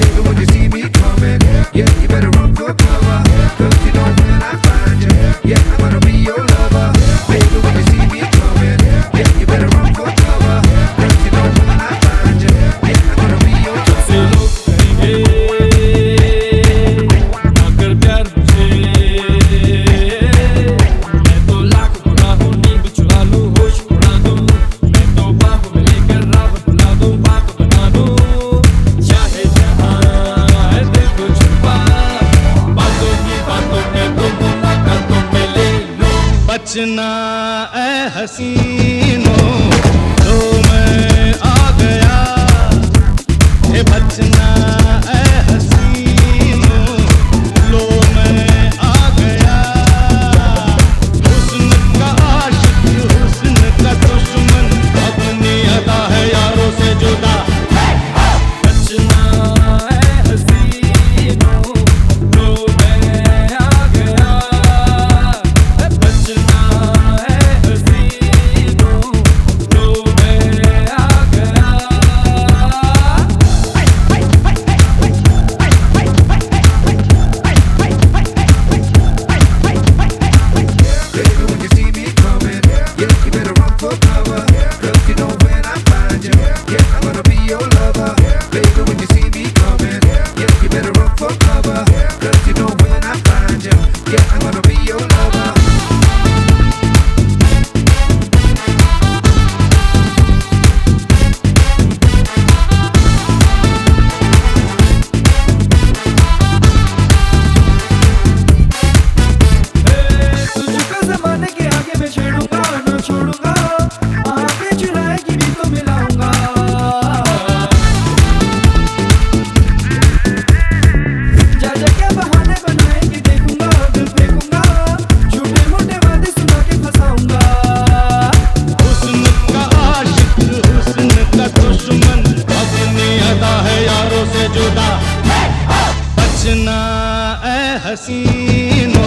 nigga when you see बचना ए हसीनों। जुदा। बचना ए हसीनों।